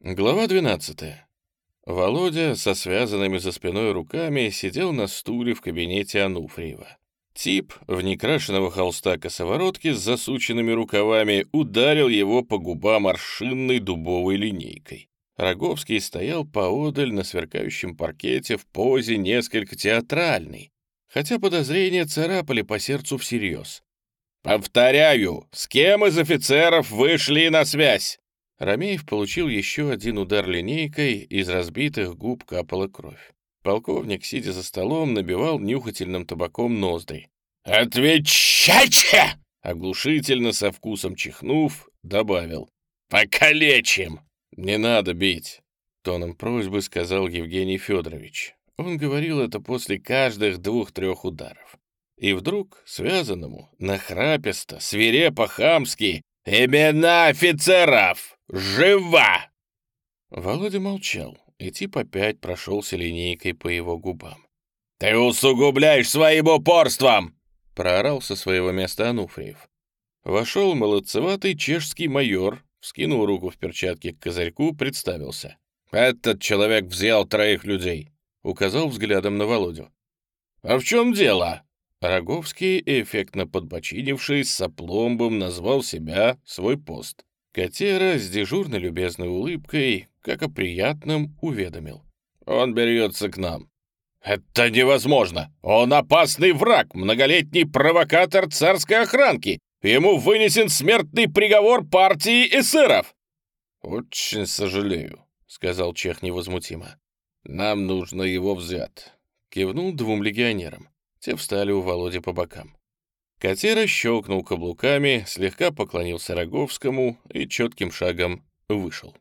Глава 12. Володя со связанными за спиной руками сидел на стуле в кабинете Ануфриева. Тип в некрашенного холста косоворотки с засученными рукавами ударил его по губам аршинной дубовой линейкой. Роговский стоял поодаль на сверкающем паркете в позе несколько театральной, хотя подозрения царапали по сердцу всерьез. «Повторяю, с кем из офицеров вышли на связь?» Ромеев получил еще один удар линейкой, из разбитых губ капала кровь. Полковник, сидя за столом, набивал нюхательным табаком ноздри. «Отвечайте!» Оглушительно, со вкусом чихнув, добавил. «Покалечим!» «Не надо бить!» Тоном просьбы сказал Евгений Федорович. Он говорил это после каждых двух-трех ударов. И вдруг, связанному, нахраписто, свирепо-хамски, «Имена офицеров!» Жива!» Володя молчал, и тип опять прошелся линейкой по его губам. «Ты усугубляешь своим упорством!» — проорал со своего места Ануфриев. Вошел молодцеватый чешский майор, вскинул руку в перчатке к козырьку, представился. «Этот человек взял троих людей», — указал взглядом на Володю. «А в чем дело?» Роговский, эффектно подбочинившись, с опломбом назвал себя свой пост. Котера с дежурной любезной улыбкой, как о приятном, уведомил. «Он берется к нам». «Это невозможно! Он опасный враг, многолетний провокатор царской охранки! Ему вынесен смертный приговор партии эсеров!» «Очень сожалею», — сказал Чех невозмутимо. «Нам нужно его взять», — кивнул двум легионерам. Те встали у Володи по бокам. Котера щелкнул каблуками, слегка поклонился Роговскому и четким шагом вышел.